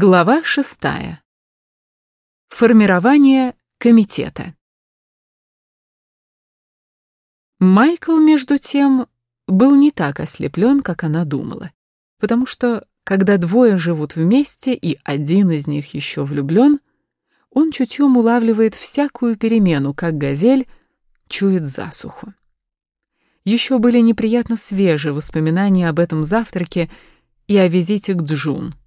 Глава шестая. Формирование комитета. Майкл, между тем, был не так ослеплен, как она думала, потому что, когда двое живут вместе и один из них еще влюблен, он чутьем улавливает всякую перемену, как газель чует засуху. Еще были неприятно свежие воспоминания об этом завтраке и о визите к Джун.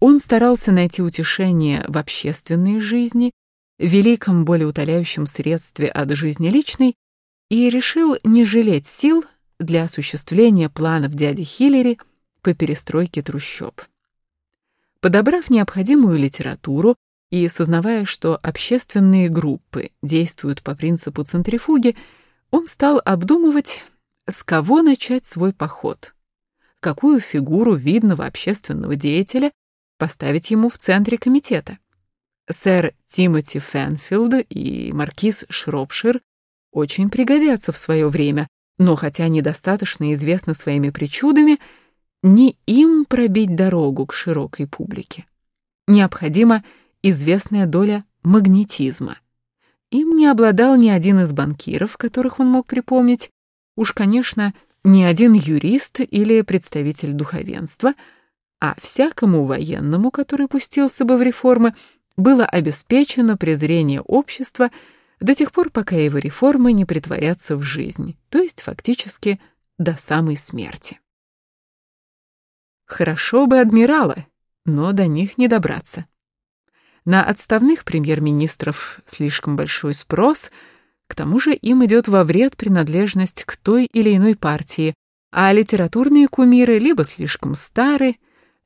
Он старался найти утешение в общественной жизни, великом болеутоляющем средстве от жизни личной, и решил не жалеть сил для осуществления планов дяди Хиллери по перестройке трущоб. Подобрав необходимую литературу и сознавая, что общественные группы действуют по принципу центрифуги, он стал обдумывать, с кого начать свой поход, какую фигуру видного общественного деятеля поставить ему в центре комитета. Сэр Тимоти Фенфилд и маркиз Шропшир очень пригодятся в свое время, но хотя недостаточно известны своими причудами, не им пробить дорогу к широкой публике. Необходима известная доля магнетизма. Им не обладал ни один из банкиров, которых он мог припомнить, уж, конечно, ни один юрист или представитель духовенства — а всякому военному, который пустился бы в реформы, было обеспечено презрение общества до тех пор, пока его реформы не притворятся в жизнь, то есть фактически до самой смерти. Хорошо бы адмиралы, но до них не добраться. На отставных премьер-министров слишком большой спрос, к тому же им идет во вред принадлежность к той или иной партии, а литературные кумиры либо слишком стары,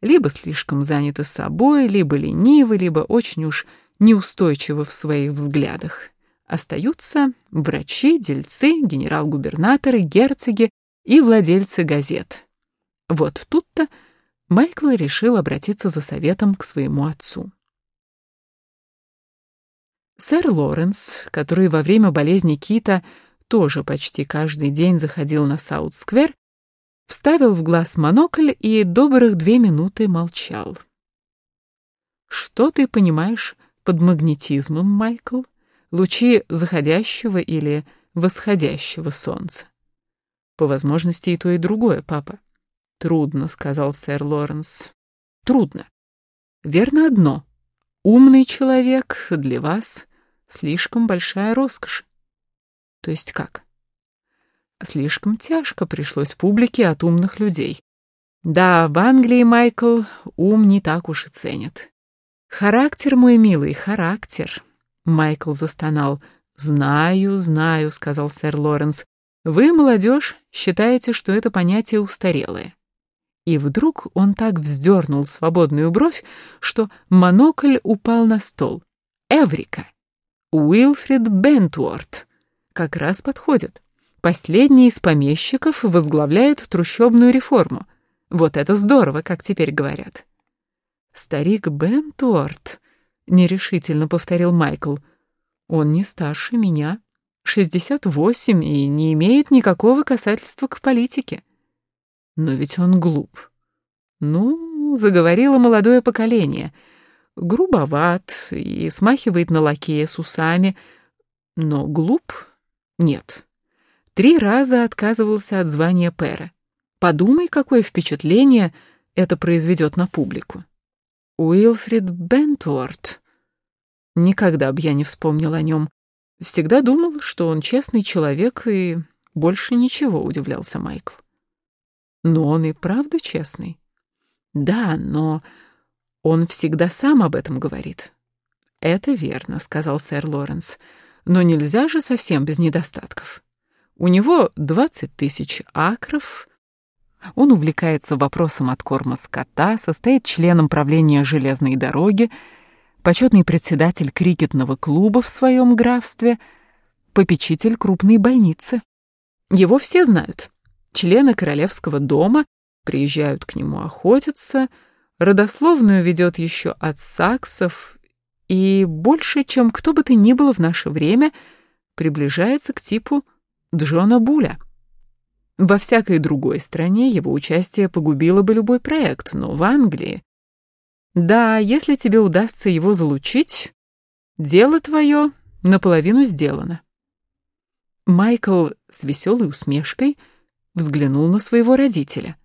либо слишком заняты собой, либо ленивы, либо очень уж неустойчивы в своих взглядах. Остаются врачи, дельцы, генерал-губернаторы, герцоги и владельцы газет. Вот тут-то Майкл решил обратиться за советом к своему отцу. Сэр Лоренс, который во время болезни Кита тоже почти каждый день заходил на Саут-сквер, вставил в глаз монокль и добрых две минуты молчал. «Что ты понимаешь под магнетизмом, Майкл? Лучи заходящего или восходящего солнца?» «По возможности и то, и другое, папа». «Трудно», — сказал сэр Лоренс. «Трудно. Верно одно. Умный человек для вас слишком большая роскошь». «То есть как?» Слишком тяжко пришлось публике от умных людей. Да, в Англии, Майкл, ум не так уж и ценят. Характер, мой милый, характер. Майкл застонал. «Знаю, знаю», — сказал сэр Лоренс. «Вы, молодежь, считаете, что это понятие устарелое». И вдруг он так вздернул свободную бровь, что монокль упал на стол. «Эврика! Уилфрид Бентуорт! Как раз подходит. Последний из помещиков возглавляет трущобную реформу. Вот это здорово, как теперь говорят. Старик Бен нерешительно повторил Майкл. Он не старше меня. 68 и не имеет никакого касательства к политике. Но ведь он глуп. Ну, заговорило молодое поколение. Грубоват и смахивает на лакея с усами, но глуп нет. Три раза отказывался от звания пэра. Подумай, какое впечатление это произведет на публику. Уилфрид Бентуорт. Никогда бы я не вспомнил о нем. Всегда думал, что он честный человек, и больше ничего, удивлялся Майкл. Но он и правда честный. Да, но он всегда сам об этом говорит. Это верно, сказал сэр Лоренс. Но нельзя же совсем без недостатков. У него 20 тысяч акров. Он увлекается вопросом откорма скота, состоит членом правления железной дороги, почетный председатель крикетного клуба в своем графстве, попечитель крупной больницы. Его все знают. Члены королевского дома приезжают к нему охотиться, родословную ведет еще от саксов и больше, чем кто бы то ни было в наше время, приближается к типу Джона Буля. Во всякой другой стране его участие погубило бы любой проект, но в Англии Да, если тебе удастся его залучить, дело твое наполовину сделано. Майкл с веселой усмешкой взглянул на своего родителя.